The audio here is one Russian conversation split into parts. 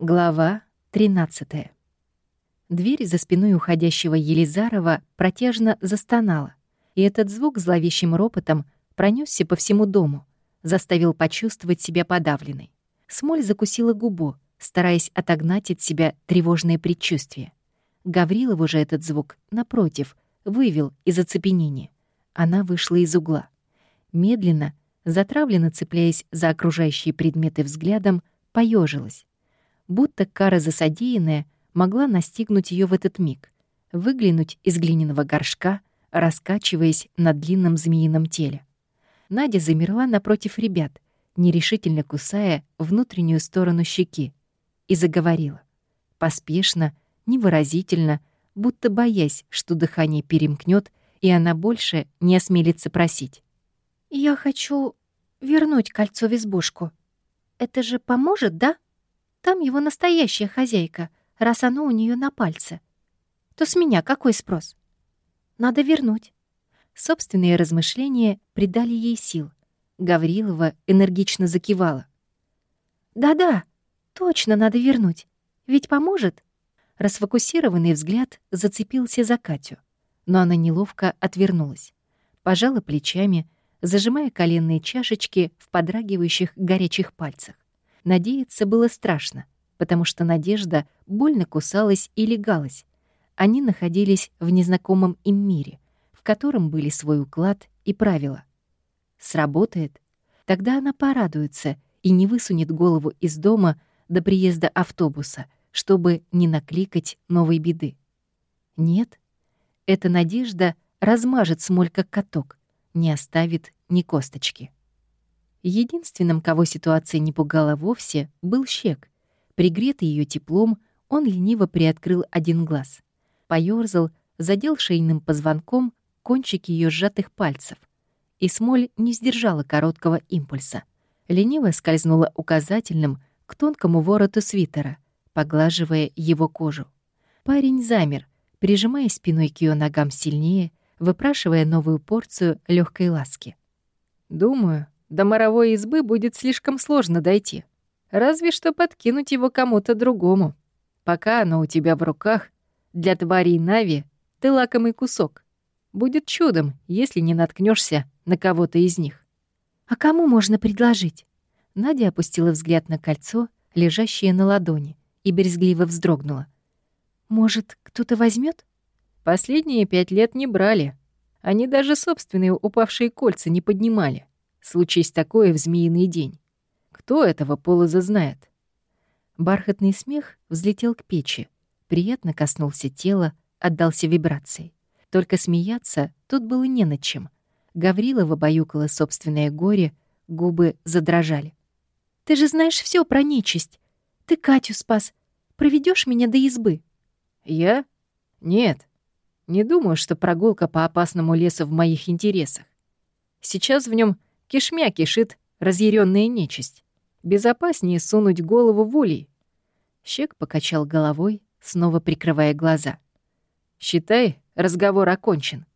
Глава 13. Дверь за спиной уходящего Елизарова протяжно застонала, и этот звук зловещим ропотом пронесся по всему дому, заставил почувствовать себя подавленной. Смоль закусила губу, стараясь отогнать от себя тревожные предчувствия. Гаврилову же этот звук, напротив, вывел из оцепенения. Она вышла из угла. Медленно, затравленно цепляясь за окружающие предметы взглядом, поежилась будто кара за содеянное могла настигнуть ее в этот миг, выглянуть из глиняного горшка, раскачиваясь на длинном змеином теле. Надя замерла напротив ребят, нерешительно кусая внутреннюю сторону щеки, и заговорила. Поспешно, невыразительно, будто боясь, что дыхание перемкнет, и она больше не осмелится просить. «Я хочу вернуть кольцо в избушку. Это же поможет, да?» Там его настоящая хозяйка, раз оно у нее на пальце. То с меня какой спрос? Надо вернуть. Собственные размышления придали ей сил. Гаврилова энергично закивала. «Да-да, точно надо вернуть. Ведь поможет?» Расфокусированный взгляд зацепился за Катю, но она неловко отвернулась. Пожала плечами, зажимая коленные чашечки в подрагивающих горячих пальцах. Надеяться было страшно, потому что надежда больно кусалась и легалась. Они находились в незнакомом им мире, в котором были свой уклад и правила. Сработает? Тогда она порадуется и не высунет голову из дома до приезда автобуса, чтобы не накликать новой беды. Нет, эта надежда размажет смоль как каток, не оставит ни косточки. Единственным, кого ситуация не пугала вовсе, был Щек. Пригретый ее теплом, он лениво приоткрыл один глаз. Поёрзал, задел шейным позвонком кончики ее сжатых пальцев. И смоль не сдержала короткого импульса. Лениво скользнула указательным к тонкому вороту свитера, поглаживая его кожу. Парень замер, прижимая спиной к ее ногам сильнее, выпрашивая новую порцию легкой ласки. «Думаю, до моровой избы будет слишком сложно дойти. Разве что подкинуть его кому-то другому. Пока оно у тебя в руках, для тварей Нави ты лакомый кусок. Будет чудом, если не наткнешься на кого-то из них. А кому можно предложить? Надя опустила взгляд на кольцо, лежащее на ладони, и брезгливо вздрогнула. Может, кто-то возьмет? Последние пять лет не брали. Они даже собственные упавшие кольца не поднимали. Случись такое в змеиный день. Кто этого полоза знает? Бархатный смех взлетел к печи, приятно коснулся тела, отдался вибрацией. Только смеяться тут было не над чем. Гаврилова баюкала собственное горе, губы задрожали. «Ты же знаешь все про нечисть. Ты Катю спас. Проведешь меня до избы?» «Я? Нет. Не думаю, что прогулка по опасному лесу в моих интересах. Сейчас в нем Кишмя кишит разъяренная нечисть. Безопаснее сунуть голову в улей. Щек покачал головой, снова прикрывая глаза. «Считай, разговор окончен».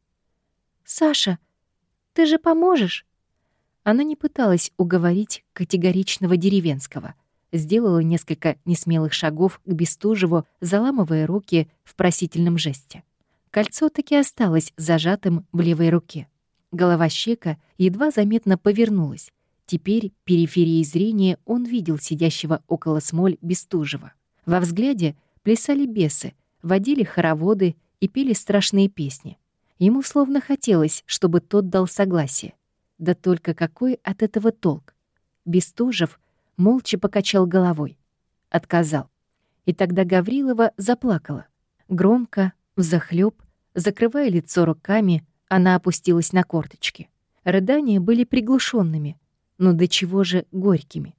«Саша, ты же поможешь?» Она не пыталась уговорить категоричного деревенского. Сделала несколько несмелых шагов к Бестужеву, заламывая руки в просительном жесте. Кольцо таки осталось зажатым в левой руке. Голова щека едва заметно повернулась. Теперь периферией зрения он видел сидящего около смоль Бестужева. Во взгляде плясали бесы, водили хороводы и пели страшные песни. Ему словно хотелось, чтобы тот дал согласие. Да только какой от этого толк? Бестужев молча покачал головой. Отказал. И тогда Гаврилова заплакала. Громко, взахлёб, закрывая лицо руками, она опустилась на корточки. Рыдания были приглушенными, но до чего же горькими.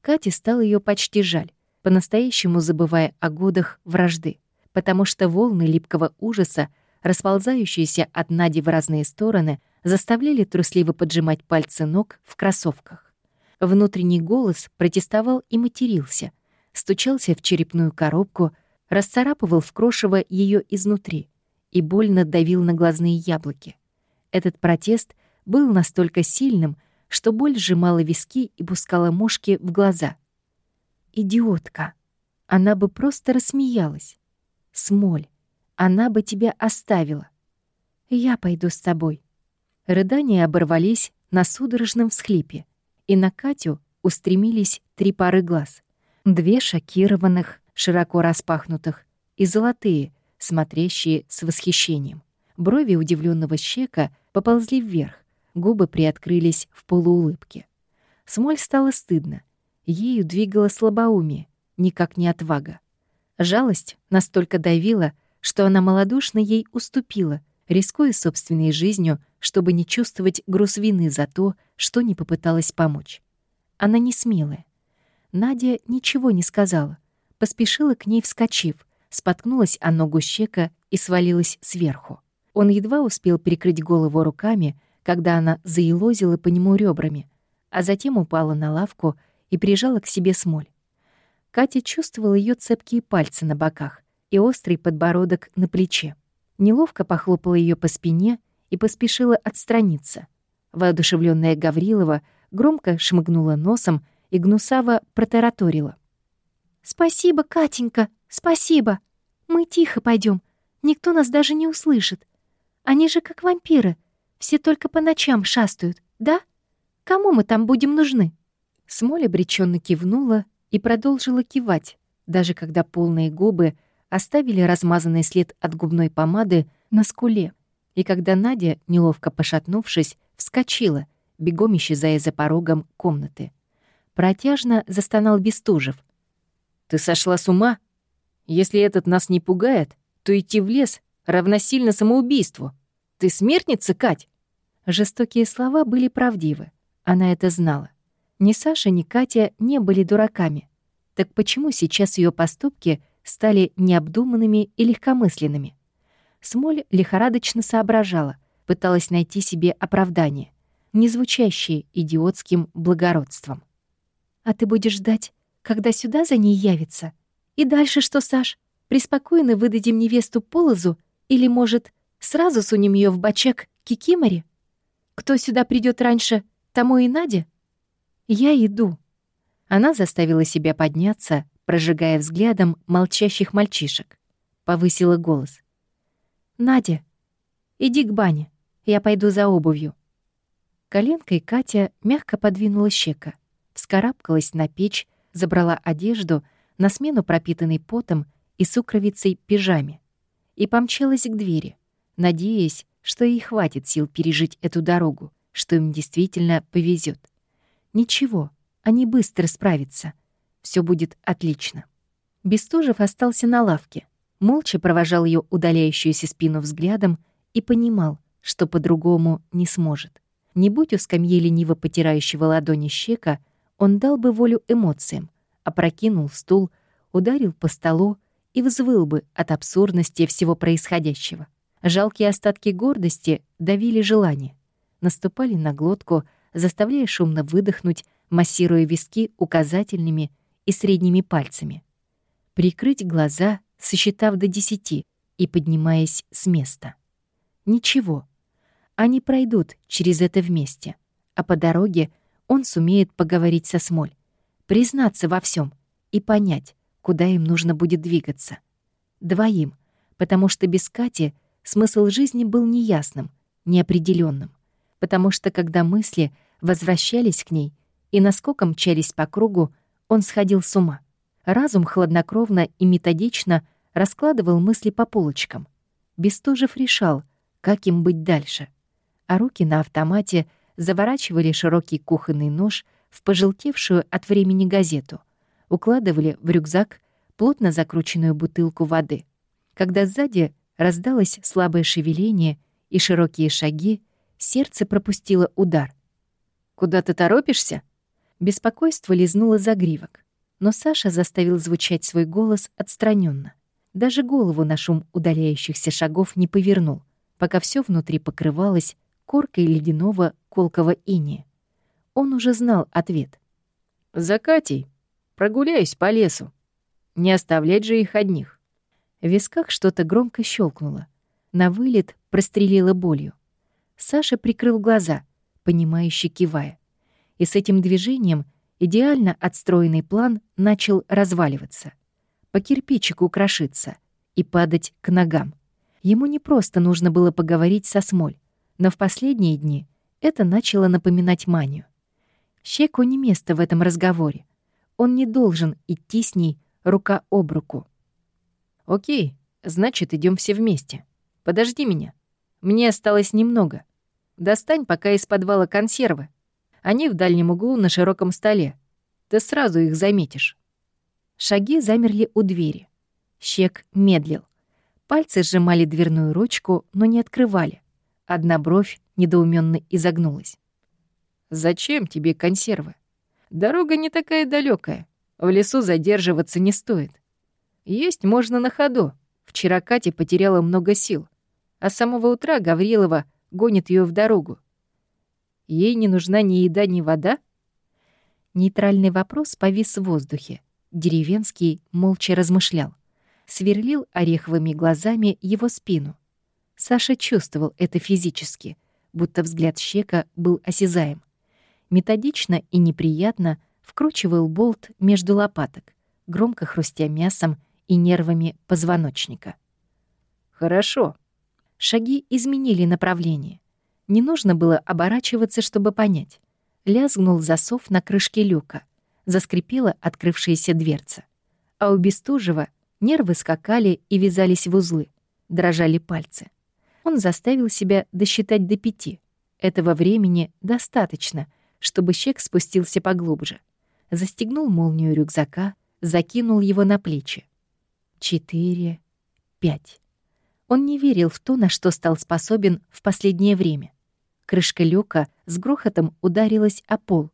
Кате стало ее почти жаль, по-настоящему забывая о годах вражды, потому что волны липкого ужаса, расползающиеся от Нади в разные стороны, заставляли трусливо поджимать пальцы ног в кроссовках. Внутренний голос протестовал и матерился, стучался в черепную коробку, расцарапывал в крошево ее изнутри — и больно давил на глазные яблоки. Этот протест был настолько сильным, что боль сжимала виски и пускала мушки в глаза. «Идиотка! она бы просто рассмеялась. Смоль, она бы тебя оставила. Я пойду с тобой. Рыдания оборвались на судорожном всхлипе, и на Катю устремились три пары глаз. Две шокированных, широко распахнутых, и золотые, смотрящие с восхищением. Брови удивленного щека поползли вверх, губы приоткрылись в полуулыбке. Смоль стало стыдно. Ею двигало слабоумие, никак не отвага. Жалость настолько давила, что она малодушно ей уступила, рискуя собственной жизнью, чтобы не чувствовать груз вины за то, что не попыталась помочь. Она не смелая. Надя ничего не сказала, поспешила к ней, вскочив, споткнулась о ногу щека и свалилась сверху. Он едва успел прикрыть голову руками, когда она заелозила по нему ребрами, а затем упала на лавку и прижала к себе смоль. Катя чувствовала ее цепкие пальцы на боках и острый подбородок на плече. Неловко похлопала ее по спине и поспешила отстраниться. Воодушевленная Гаврилова громко шмыгнула носом и гнусаво протараторила. «Спасибо, Катенька, спасибо. Мы тихо пойдем, никто нас даже не услышит. Они же как вампиры, все только по ночам шастают, да? Кому мы там будем нужны?» Смоль обреченно кивнула и продолжила кивать, даже когда полные губы оставили размазанный след от губной помады на скуле, и когда Надя, неловко пошатнувшись, вскочила, бегом исчезая за порогом комнаты. Протяжно застонал Бестужев. «Ты сошла с ума? Если этот нас не пугает, то идти в лес равносильно самоубийству. Ты смертница, Кать?» Жестокие слова были правдивы. Она это знала. Ни Саша, ни Катя не были дураками. Так почему сейчас ее поступки стали необдуманными и легкомысленными? Смоль лихорадочно соображала, пыталась найти себе оправдание, не звучащее идиотским благородством. «А ты будешь ждать, когда сюда за ней явится? И дальше что, Саш? Преспокойно выдадим невесту Полозу или, может, сразу сунем ее в бачок Кикимори? Кто сюда придет раньше, тому и Надя?» «Я иду». Она заставила себя подняться, прожигая взглядом молчащих мальчишек. Повысила голос. «Надя, иди к бане, я пойду за обувью». Коленкой Катя мягко подвинула щека, вскарабкалась на печь, забрала одежду на смену пропитанной потом и сукровицей пижаме и помчалась к двери, надеясь, что ей хватит сил пережить эту дорогу, что им действительно повезет. Ничего, они быстро справятся. Все будет отлично. Бестужев остался на лавке, молча провожал ее удаляющуюся спину взглядом и понимал, что по-другому не сможет. Не будь у скамьи лениво потирающего ладони щека, он дал бы волю эмоциям, опрокинул стул, ударил по столу и взвыл бы от абсурдности всего происходящего. Жалкие остатки гордости давили желание, наступали на глотку, заставляя шумно выдохнуть, массируя виски указательными и средними пальцами. Прикрыть глаза, сосчитав до десяти и поднимаясь с места. Ничего. Они пройдут через это вместе, а по дороге он сумеет поговорить со Смоль, признаться во всем и понять, куда им нужно будет двигаться. Двоим, потому что без Кати смысл жизни был неясным, неопределенным потому что когда мысли возвращались к ней и наскоком мчались по кругу, он сходил с ума. Разум хладнокровно и методично раскладывал мысли по полочкам. Бестужев решал, как им быть дальше. А руки на автомате заворачивали широкий кухонный нож в пожелтевшую от времени газету, укладывали в рюкзак плотно закрученную бутылку воды. Когда сзади раздалось слабое шевеление и широкие шаги, Сердце пропустило удар. «Куда ты торопишься?» Беспокойство лизнуло загривок, но Саша заставил звучать свой голос отстраненно. Даже голову на шум удаляющихся шагов не повернул, пока все внутри покрывалось коркой ледяного колкого иния. Он уже знал ответ. «За Катей. Прогуляюсь по лесу. Не оставлять же их одних». В висках что-то громко щелкнуло. На вылет прострелило болью. Саша прикрыл глаза, понимающе кивая. И с этим движением идеально отстроенный план начал разваливаться. по кирпичику крошиться и падать к ногам. Ему не просто нужно было поговорить со Смоль, но в последние дни это начало напоминать манию. Щеку не место в этом разговоре. Он не должен идти с ней рука об руку. «Окей, значит, идем все вместе. Подожди меня. Мне осталось немного. Достань пока из подвала консервы. Они в дальнем углу на широком столе. Ты сразу их заметишь». Шаги замерли у двери. Щек медлил. Пальцы сжимали дверную ручку, но не открывали. Одна бровь недоуменно изогнулась. «Зачем тебе консервы? Дорога не такая далекая. В лесу задерживаться не стоит. Есть можно на ходу. Вчера Катя потеряла много сил, а с самого утра Гаврилова гонит ее в дорогу. Ей не нужна ни еда, ни вода?» Нейтральный вопрос повис в воздухе. Деревенский молча размышлял. Сверлил ореховыми глазами его спину. Саша чувствовал это физически, будто взгляд щека был осязаем. Методично и неприятно вкручивал болт между лопаток, громко хрустя мясом и нервами позвоночника. «Хорошо». Шаги изменили направление. Не нужно было оборачиваться, чтобы понять. Лязгнул засов на крышке люка. Заскрипела открывшаяся дверца. А у Бестужева нервы скакали и вязались в узлы. Дрожали пальцы. Он заставил себя досчитать до пяти. Этого времени достаточно, чтобы щек спустился поглубже. Застегнул молнию рюкзака, закинул его на плечи. Четыре, пять. Он не верил в то, на что стал способен в последнее время. Крышка люка с грохотом ударилась о пол.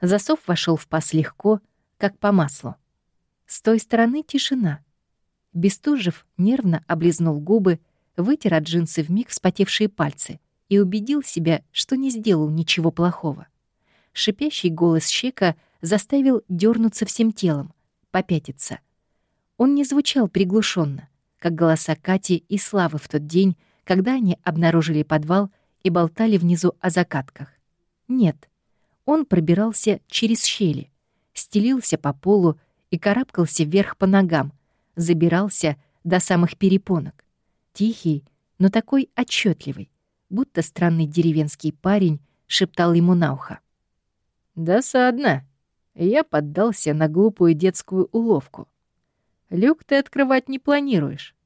Засов вошел в паз легко, как по маслу. С той стороны тишина. Бестужев нервно облизнул губы, вытер от джинсы вмиг вспотевшие пальцы и убедил себя, что не сделал ничего плохого. Шипящий голос Щека заставил дернуться всем телом, попятиться. Он не звучал приглушенно, как голоса Кати и Славы в тот день, когда они обнаружили подвал и болтали внизу о закатках. Нет, он пробирался через щели, стелился по полу и карабкался вверх по ногам, забирался до самых перепонок. Тихий, но такой отчетливый, будто странный деревенский парень шептал ему на ухо. «Досадно. Я поддался на глупую детскую уловку. Люк ты открывать не планируешь».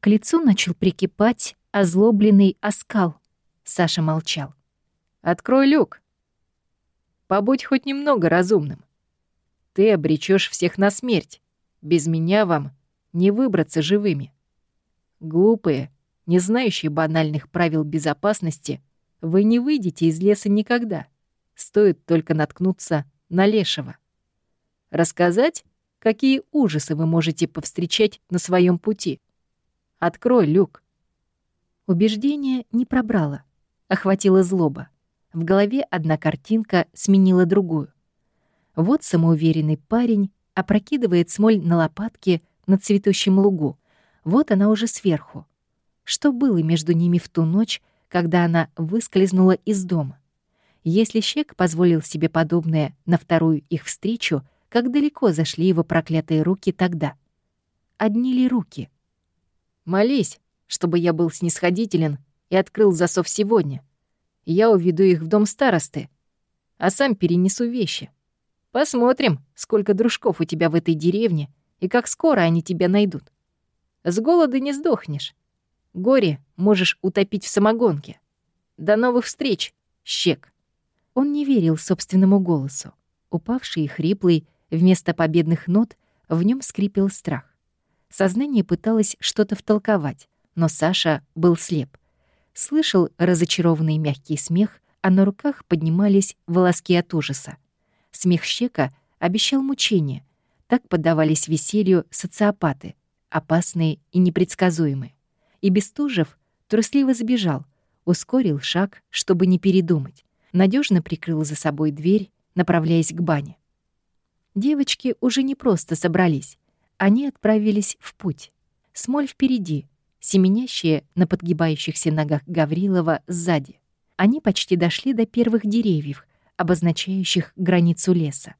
К лицу начал прикипать озлобленный оскал. Саша молчал. «Открой люк. Побудь хоть немного разумным. Ты обречешь всех на смерть. Без меня вам не выбраться живыми. Глупые, не знающие банальных правил безопасности, вы не выйдете из леса никогда. Стоит только наткнуться на лешего. Рассказать, какие ужасы вы можете повстречать на своем пути. Открой люк. Убеждение не пробрало, охватила злоба. В голове одна картинка сменила другую. Вот самоуверенный парень опрокидывает смоль на лопатки на цветущем лугу. Вот она уже сверху. Что было между ними в ту ночь, когда она выскользнула из дома? Если Щек позволил себе подобное на вторую их встречу, как далеко зашли его проклятые руки тогда? Одни ли руки? «Молись, чтобы я был снисходителен и открыл засов сегодня. Я уведу их в дом старосты, а сам перенесу вещи. Посмотрим, сколько дружков у тебя в этой деревне и как скоро они тебя найдут. С голода не сдохнешь. Горе можешь утопить в самогонке. До новых встреч, щек. Он не верил собственному голосу. Упавший и хриплый, вместо победных нот, в нем скрипел страх. Сознание пыталось что-то втолковать, но Саша был слеп. Слышал разочарованный мягкий смех, а на руках поднимались волоски от ужаса. Смех щека обещал мучение. Так поддавались веселью социопаты, опасные и непредсказуемые. И Бестужев трусливо сбежал, ускорил шаг, чтобы не передумать надежно прикрыл за собой дверь, направляясь к бане. Девочки уже не просто собрались, они отправились в путь. Смоль впереди, семенящие на подгибающихся ногах Гаврилова сзади. Они почти дошли до первых деревьев, обозначающих границу леса.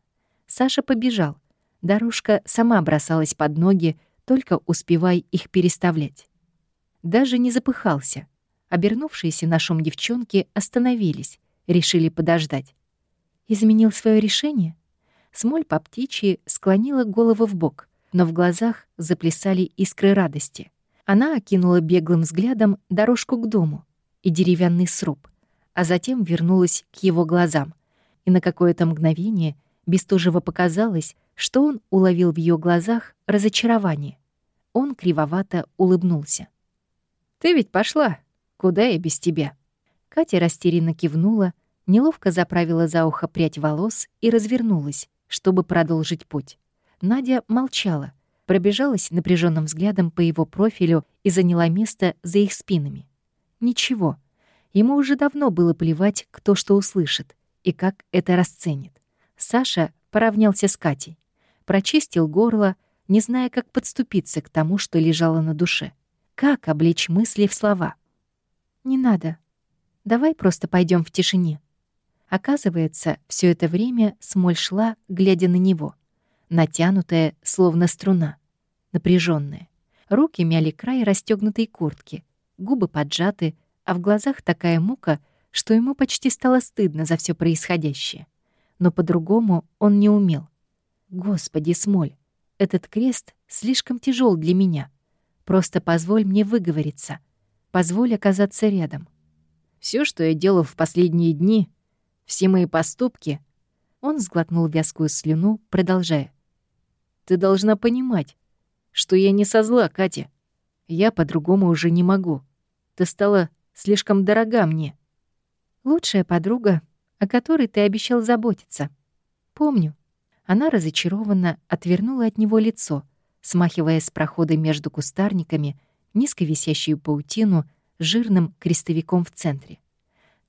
Саша побежал. Дорожка сама бросалась под ноги, только успевай их переставлять. Даже не запыхался. Обернувшиеся на шум девчонки остановились, решили подождать. Изменил свое решение? Смоль по птичьи склонила голову в бок, но в глазах заплясали искры радости. Она окинула беглым взглядом дорожку к дому и деревянный сруб, а затем вернулась к его глазам. И на какое-то мгновение Бестужево показалось, что он уловил в ее глазах разочарование. Он кривовато улыбнулся. «Ты ведь пошла. Куда я без тебя?» Катя растерянно кивнула, неловко заправила за ухо прядь волос и развернулась, чтобы продолжить путь. Надя молчала, пробежалась напряженным взглядом по его профилю и заняла место за их спинами. Ничего, ему уже давно было плевать, кто что услышит и как это расценит. Саша поравнялся с Катей, прочистил горло, не зная, как подступиться к тому, что лежало на душе. Как облечь мысли в слова? «Не надо. Давай просто пойдем в тишине». Оказывается, все это время Смоль шла, глядя на него натянутая, словно струна, напряженная. Руки мяли край расстегнутой куртки, губы поджаты, а в глазах такая мука, что ему почти стало стыдно за все происходящее. Но по-другому он не умел. «Господи, Смоль, этот крест слишком тяжел для меня. Просто позволь мне выговориться. Позволь оказаться рядом. Все, что я делал в последние дни, все мои поступки...» Он сглотнул вязкую слюну, продолжая. Ты должна понимать, что я не со зла, Катя. Я по-другому уже не могу. Ты стала слишком дорога мне. Лучшая подруга, о которой ты обещал заботиться. Помню. Она разочарованно отвернула от него лицо, смахивая с прохода между кустарниками низко висящую паутину жирным крестовиком в центре.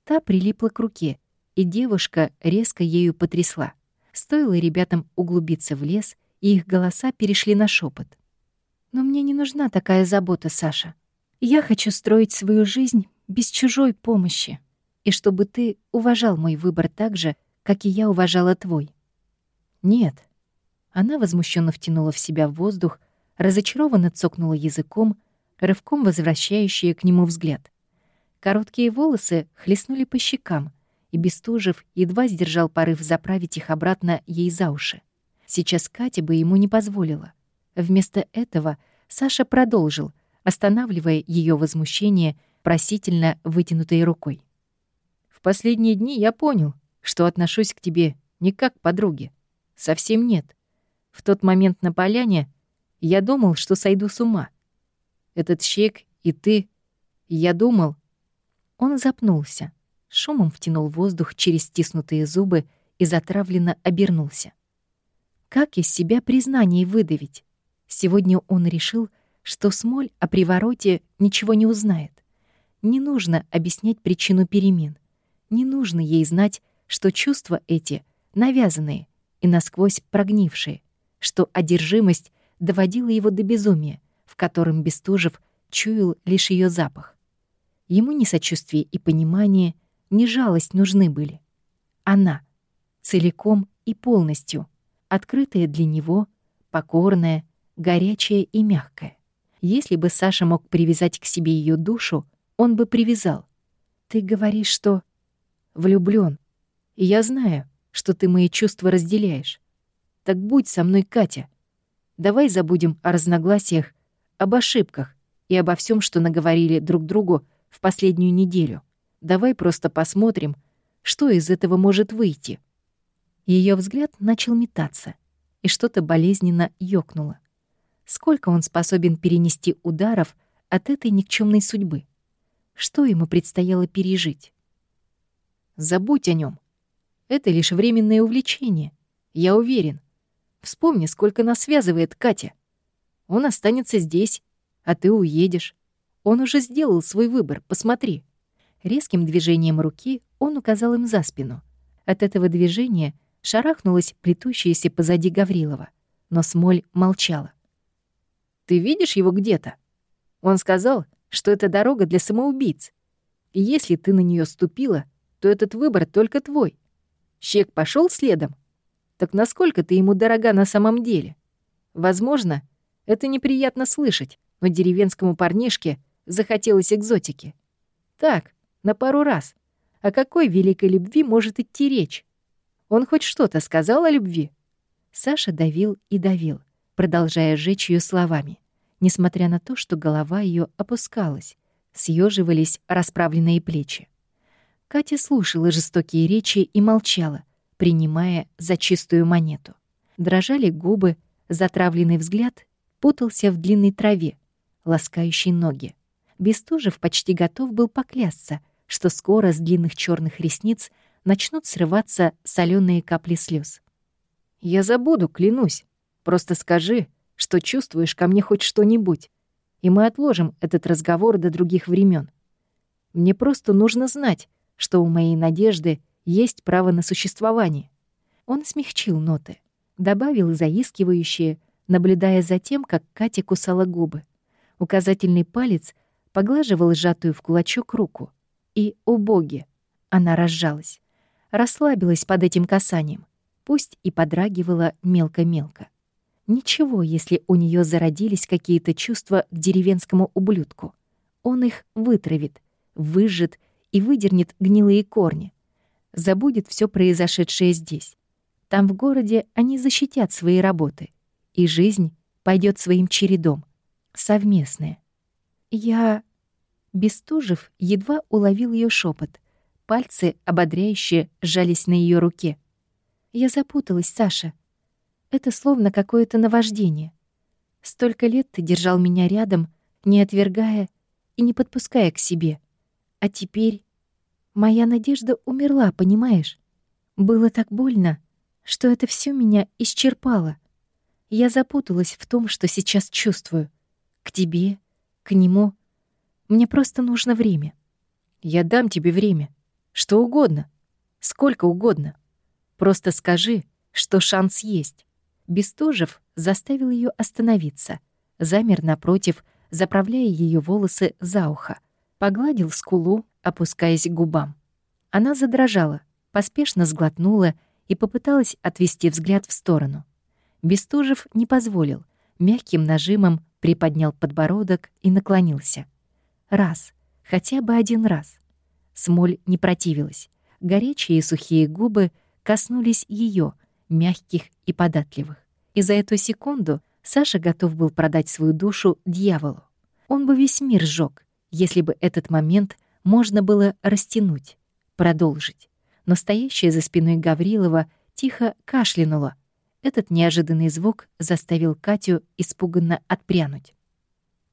Та прилипла к руке, и девушка резко ею потрясла. Стоило ребятам углубиться в лес — и их голоса перешли на шепот. «Но мне не нужна такая забота, Саша. Я хочу строить свою жизнь без чужой помощи, и чтобы ты уважал мой выбор так же, как и я уважала твой». «Нет». Она возмущенно втянула в себя воздух, разочарованно цокнула языком, рывком возвращающая к нему взгляд. Короткие волосы хлестнули по щекам, и Бестужев едва сдержал порыв заправить их обратно ей за уши. Сейчас Катя бы ему не позволила. Вместо этого Саша продолжил, останавливая ее возмущение просительно вытянутой рукой. «В последние дни я понял, что отношусь к тебе не как к подруге. Совсем нет. В тот момент на поляне я думал, что сойду с ума. Этот щек и ты. Я думал...» Он запнулся, шумом втянул воздух через стиснутые зубы и затравленно обернулся. Как из себя признание выдавить? Сегодня он решил, что Смоль о привороте ничего не узнает. Не нужно объяснять причину перемен. Не нужно ей знать, что чувства эти навязанные и насквозь прогнившие, что одержимость доводила его до безумия, котором Бестужев чуял лишь ее запах. Ему ни сочувствие и понимание, ни жалость нужны были. Она, целиком и полностью — открытая для него, покорная, горячая и мягкая. Если бы Саша мог привязать к себе ее душу, он бы привязал. Ты говоришь, что влюблён, и я знаю, что ты мои чувства разделяешь. Так будь со мной, Катя. Давай забудем о разногласиях, об ошибках и обо всем, что наговорили друг другу в последнюю неделю. Давай просто посмотрим, что из этого может выйти. Ее взгляд начал метаться, и что-то болезненно ёкнуло. Сколько он способен перенести ударов от этой никчемной судьбы? Что ему предстояло пережить? Забудь о нем. Это лишь временное увлечение, я уверен. Вспомни, сколько нас связывает Катя. Он останется здесь, а ты уедешь. Он уже сделал свой выбор, посмотри. Резким движением руки он указал им за спину. От этого движения — шарахнулась плетущаяся позади Гаврилова, но Смоль молчала. «Ты видишь его где-то? Он сказал, что это дорога для самоубийц. И если ты на нее ступила, то этот выбор только твой. Щек пошел следом. Так насколько ты ему дорога на самом деле? Возможно, это неприятно слышать, но деревенскому парнишке захотелось экзотики. Так, на пару раз. О какой великой любви может идти речь? Он хоть что-то сказал о любви? Саша давил и давил, продолжая жечь ее словами, несмотря на то, что голова ее опускалась, съеживались расправленные плечи. Катя слушала жестокие речи и молчала, принимая за чистую монету. Дрожали губы, затравленный взгляд путался в длинной траве, ласкающей ноги. Бестужев почти готов был поклясться, что скоро с длинных черных ресниц начнут срываться соленые капли слез. «Я забуду, клянусь. Просто скажи, что чувствуешь ко мне хоть что-нибудь, и мы отложим этот разговор до других времен. Мне просто нужно знать, что у моей надежды есть право на существование». Он смягчил ноты, добавил заискивающие, наблюдая за тем, как Катя кусала губы. Указательный палец поглаживал сжатую в кулачок руку. И, о боги, она разжалась. Расслабилась под этим касанием, пусть и подрагивала мелко-мелко. Ничего, если у нее зародились какие-то чувства к деревенскому ублюдку. Он их вытравит, выжжет и выдернет гнилые корни. Забудет все произошедшее здесь. Там в городе они защитят свои работы, и жизнь пойдет своим чередом, совместная. Я... Бестужев едва уловил ее шепот. Пальцы ободряюще сжались на ее руке. Я запуталась, Саша. Это словно какое-то наваждение. Столько лет ты держал меня рядом, не отвергая и не подпуская к себе. А теперь моя надежда умерла, понимаешь? Было так больно, что это все меня исчерпало. Я запуталась в том, что сейчас чувствую. К тебе, к нему. Мне просто нужно время. Я дам тебе время. Что угодно. Сколько угодно. Просто скажи, что шанс есть. Бестужев заставил ее остановиться. Замер напротив, заправляя ее волосы за ухо. Погладил скулу, опускаясь к губам. Она задрожала, поспешно сглотнула и попыталась отвести взгляд в сторону. Бестужев не позволил, мягким нажимом приподнял подбородок и наклонился. Раз, хотя бы один раз. Смоль не противилась. Горячие и сухие губы коснулись ее, мягких и податливых. И за эту секунду Саша готов был продать свою душу дьяволу. Он бы весь мир сжег, если бы этот момент можно было растянуть, продолжить. Но стоящая за спиной Гаврилова тихо кашлянула. Этот неожиданный звук заставил Катю испуганно отпрянуть.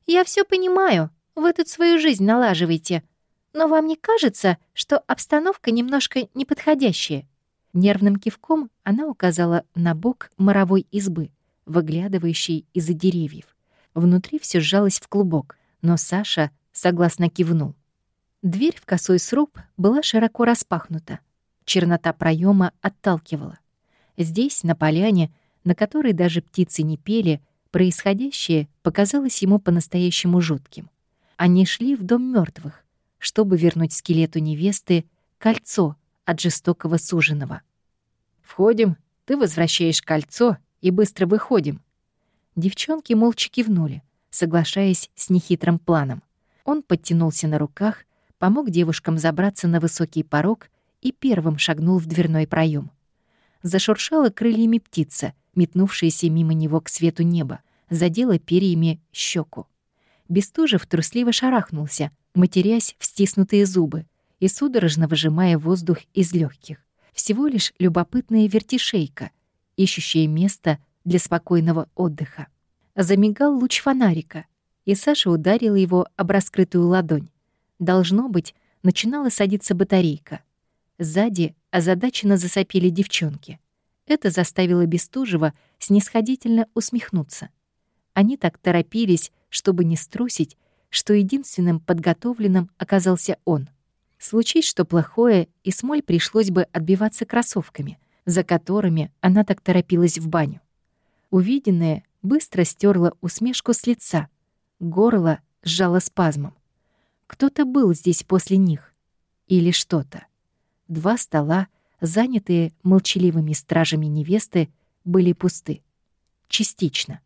«Я все понимаю, вы тут свою жизнь налаживаете, но вам не кажется, что обстановка немножко неподходящая?» Нервным кивком она указала на бок моровой избы, выглядывающей из-за деревьев. Внутри все сжалось в клубок, но Саша согласно кивнул. Дверь в косой сруб была широко распахнута. Чернота проема отталкивала. Здесь, на поляне, на которой даже птицы не пели, происходящее показалось ему по-настоящему жутким. Они шли в дом мертвых, чтобы вернуть скелету невесты кольцо — от жестокого суженого. «Входим, ты возвращаешь кольцо и быстро выходим». Девчонки молча кивнули, соглашаясь с нехитрым планом. Он подтянулся на руках, помог девушкам забраться на высокий порог и первым шагнул в дверной проем. Зашуршала крыльями птица, метнувшаяся мимо него к свету неба, задела перьями щеку. Бестужев трусливо шарахнулся, матерясь в стиснутые зубы, и судорожно выжимая воздух из легких. Всего лишь любопытная вертишейка, ищущая место для спокойного отдыха. Замигал луч фонарика, и Саша ударила его об раскрытую ладонь. Должно быть, начинала садиться батарейка. Сзади озадаченно засопели девчонки. Это заставило Бестужева снисходительно усмехнуться. Они так торопились, чтобы не струсить, что единственным подготовленным оказался он — Случись что плохое, и Смоль пришлось бы отбиваться кроссовками, за которыми она так торопилась в баню. Увиденное быстро стерла усмешку с лица, горло сжало спазмом. Кто-то был здесь после них. Или что-то. Два стола, занятые молчаливыми стражами невесты, были пусты. Частично.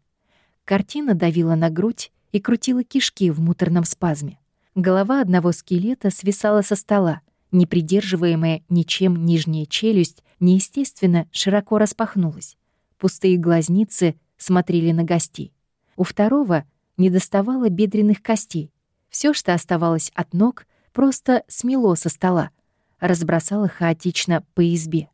Картина давила на грудь и крутила кишки в муторном спазме. Голова одного скелета свисала со стола, не придерживаемая ничем нижняя челюсть неестественно широко распахнулась. Пустые глазницы смотрели на гостей. У второго не доставало бедренных костей. Все, что оставалось от ног, просто смело со стола, разбросало хаотично по избе.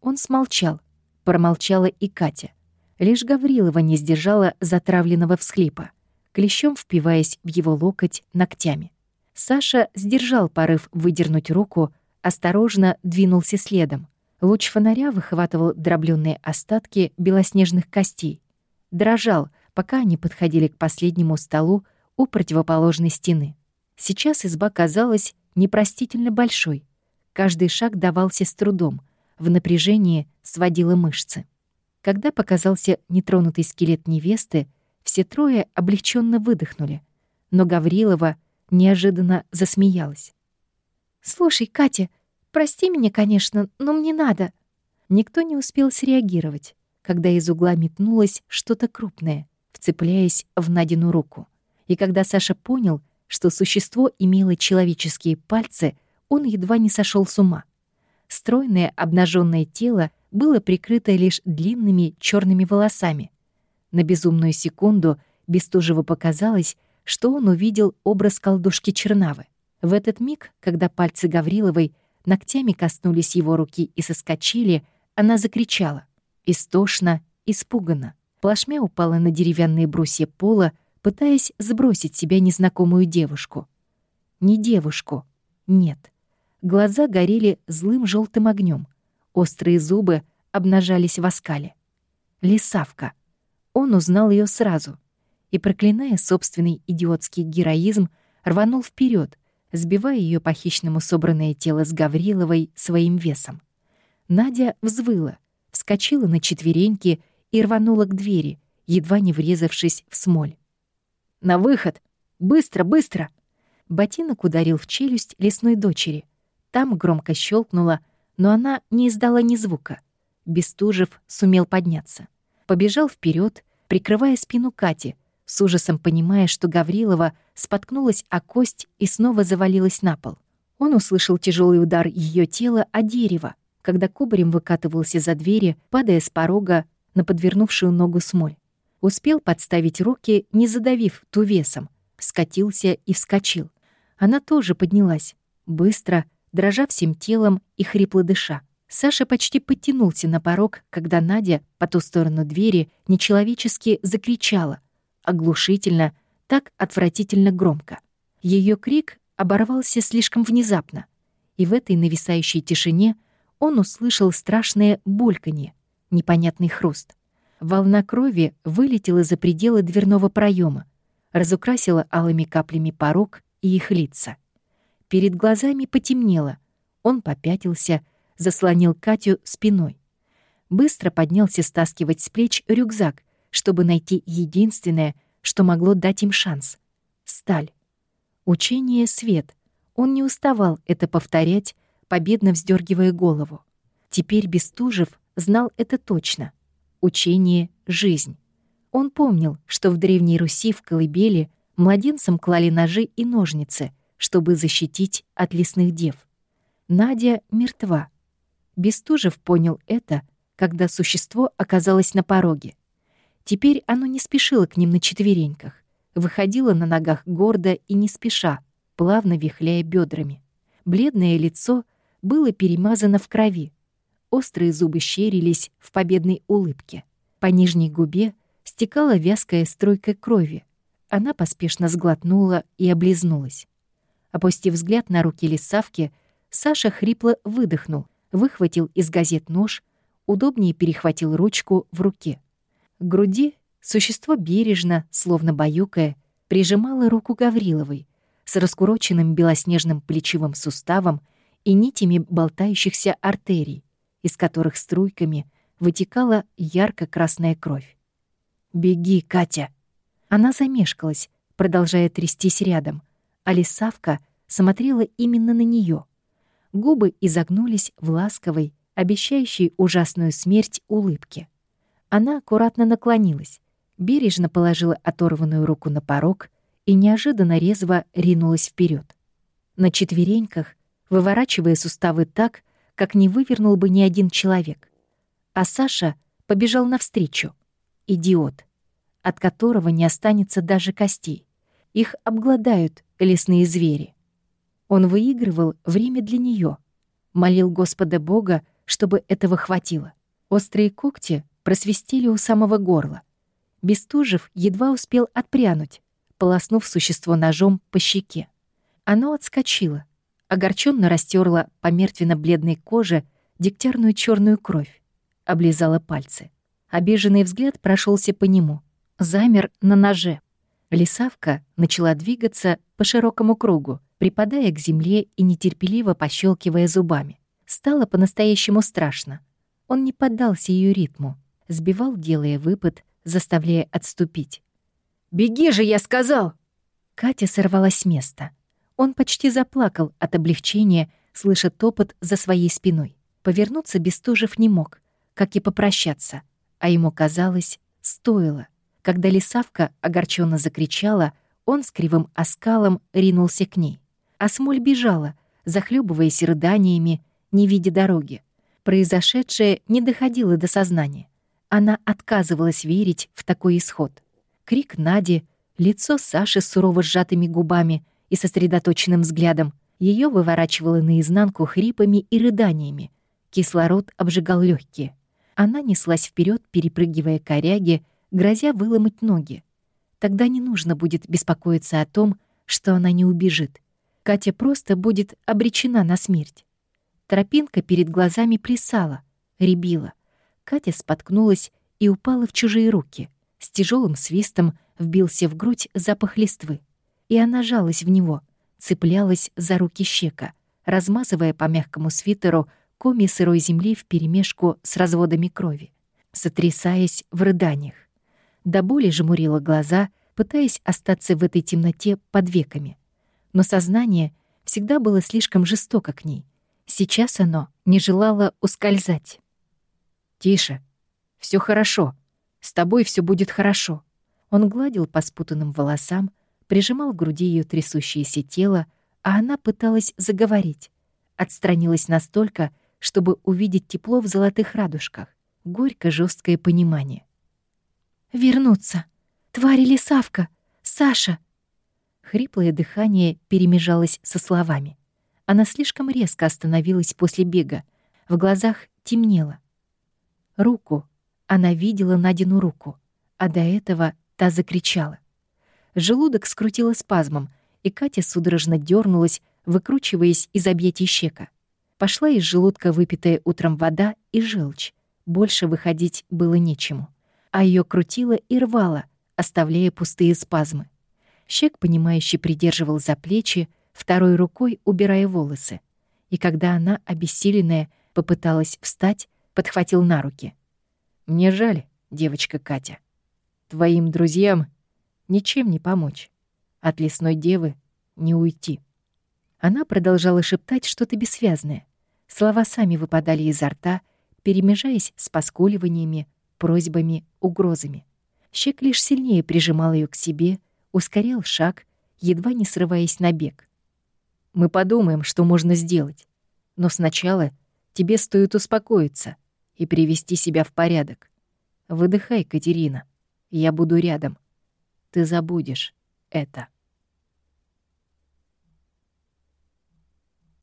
Он смолчал, промолчала и Катя. Лишь Гаврилова не сдержала затравленного всхлипа, клещом впиваясь в его локоть ногтями. Саша сдержал порыв выдернуть руку, осторожно двинулся следом. Луч фонаря выхватывал дробленные остатки белоснежных костей. Дрожал, пока они подходили к последнему столу у противоположной стены. Сейчас изба казалась непростительно большой. Каждый шаг давался с трудом, в напряжении сводила мышцы. Когда показался нетронутый скелет невесты, все трое облегченно выдохнули, но Гаврилова неожиданно засмеялась. «Слушай, Катя, прости меня, конечно, но мне надо». Никто не успел среагировать, когда из угла метнулось что-то крупное, вцепляясь в Надину руку. И когда Саша понял, что существо имело человеческие пальцы, он едва не сошел с ума. Стройное обнаженное тело было прикрыто лишь длинными черными волосами. На безумную секунду Бестужева показалось, что он увидел образ колдушки Чернавы. В этот миг, когда пальцы Гавриловой ногтями коснулись его руки и соскочили, она закричала. Истошно, испуганно. Плашмя упала на деревянные брусья пола, пытаясь сбросить себя незнакомую девушку. Не девушку. Нет. Глаза горели злым желтым огнем. Острые зубы обнажались в оскале. Лисавка. Он узнал ее сразу и, проклиная собственный идиотский героизм, рванул вперед, сбивая ее по хищному собранное тело с Гавриловой своим весом. Надя взвыла, вскочила на четвереньки и рванула к двери, едва не врезавшись в смоль. «На выход! Быстро, быстро!» Ботинок ударил в челюсть лесной дочери. Там громко щелкнуло, но она не издала ни звука. Бестужев сумел подняться. Побежал вперед, прикрывая спину Кати, с ужасом понимая, что Гаврилова споткнулась о кость и снова завалилась на пол. Он услышал тяжелый удар ее тела о дерево, когда кубарем выкатывался за двери, падая с порога на подвернувшую ногу смоль. Успел подставить руки, не задавив ту весом. Скатился и вскочил. Она тоже поднялась. Быстро, дрожа всем телом и хрипло дыша. Саша почти подтянулся на порог, когда Надя по ту сторону двери нечеловечески закричала — оглушительно, так отвратительно громко. Ее крик оборвался слишком внезапно, и в этой нависающей тишине он услышал страшное бульканье, непонятный хруст. Волна крови вылетела за пределы дверного проема, разукрасила алыми каплями порог и их лица. Перед глазами потемнело. Он попятился, заслонил Катю спиной. Быстро поднялся стаскивать с плеч рюкзак, чтобы найти единственное, что могло дать им шанс — сталь. Учение — свет. Он не уставал это повторять, победно вздергивая голову. Теперь Бестужев знал это точно. Учение — жизнь. Он помнил, что в Древней Руси в колыбели младенцам клали ножи и ножницы, чтобы защитить от лесных дев. Надя мертва. Бестужев понял это, когда существо оказалось на пороге. Теперь оно не спешило к ним на четвереньках, выходило на ногах гордо и не спеша, плавно вихляя бедрами. Бледное лицо было перемазано в крови. Острые зубы щерились в победной улыбке. По нижней губе стекала вязкая струйка крови. Она поспешно сглотнула и облизнулась. Опустив взгляд на руки лисавки, Саша хрипло выдохнул, выхватил из газет нож, удобнее перехватил ручку в руке. К груди существо бережно, словно баюкая, прижимало руку Гавриловой с раскуроченным белоснежным плечевым суставом и нитями болтающихся артерий, из которых струйками вытекала ярко-красная кровь. «Беги, Катя!» Она замешкалась, продолжая трястись рядом, а смотрела именно на нее. Губы изогнулись в ласковой, обещающей ужасную смерть улыбки. Она аккуратно наклонилась, бережно положила оторванную руку на порог и неожиданно резво ринулась вперед. На четвереньках, выворачивая суставы так, как не вывернул бы ни один человек. А Саша побежал навстречу. Идиот, от которого не останется даже костей. Их обгладают лесные звери. Он выигрывал время для нее, молил Господа Бога, чтобы этого хватило. Острые когти просвистели у самого горла. Бестужев едва успел отпрянуть, полоснув существо ножом по щеке. Оно отскочило, огорченно растерла по мертвенно-бледной коже дегтярную черную кровь, облизала пальцы. Обиженный взгляд прошелся по нему, замер на ноже. Лисавка начала двигаться по широкому кругу, припадая к земле и нетерпеливо пощелкивая зубами. Стало по-настоящему страшно. Он не поддался ее ритму, сбивал, делая выпад, заставляя отступить. «Беги же, я сказал!» Катя сорвалась с места. Он почти заплакал от облегчения, слыша топот за своей спиной. Повернуться Бестужев не мог, как и попрощаться, а ему казалось, стоило. Когда лисавка огорченно закричала, он с кривым оскалом ринулся к ней. А смоль бежала, захлебываясь рыданиями, не видя дороги. Произошедшее не доходило до сознания. Она отказывалась верить в такой исход. Крик Нади, лицо Саши с сурово сжатыми губами и сосредоточенным взглядом. Ее выворачивало наизнанку хрипами и рыданиями. Кислород обжигал легкие. Она неслась вперед, перепрыгивая коряги, грозя выломать ноги. Тогда не нужно будет беспокоиться о том, что она не убежит. Катя просто будет обречена на смерть. Тропинка перед глазами плясала, рябила. Катя споткнулась и упала в чужие руки. С тяжелым свистом вбился в грудь запах листвы. И она жалась в него, цеплялась за руки щека, размазывая по мягкому свитеру коми сырой земли вперемешку с разводами крови, сотрясаясь в рыданиях. До боли жмурила глаза, пытаясь остаться в этой темноте под веками. Но сознание всегда было слишком жестоко к ней. Сейчас оно не желало ускользать. «Тише. все хорошо. С тобой все будет хорошо». Он гладил по спутанным волосам, прижимал к груди ее трясущееся тело, а она пыталась заговорить. Отстранилась настолько, чтобы увидеть тепло в золотых радужках, горько жесткое понимание. «Вернуться! Тварь или Савка! Саша!» Хриплое дыхание перемежалось со словами. Она слишком резко остановилась после бега. В глазах темнело. Руку. Она видела Надину руку. А до этого та закричала. Желудок скрутило спазмом, и Катя судорожно дернулась, выкручиваясь из объятий щека. Пошла из желудка выпитая утром вода и желчь. Больше выходить было нечему. А ее крутило и рвало, оставляя пустые спазмы. Щек, понимающе придерживал за плечи, второй рукой убирая волосы. И когда она, обессиленная, попыталась встать, подхватил на руки. «Мне жаль, девочка Катя. Твоим друзьям ничем не помочь. От лесной девы не уйти». Она продолжала шептать что-то бессвязное. Слова сами выпадали изо рта, перемежаясь с поскуливаниями, просьбами, угрозами. Щек лишь сильнее прижимал ее к себе, ускорял шаг, едва не срываясь на бег. «Мы подумаем, что можно сделать. Но сначала тебе стоит успокоиться и привести себя в порядок. Выдыхай, Катерина. Я буду рядом. Ты забудешь это.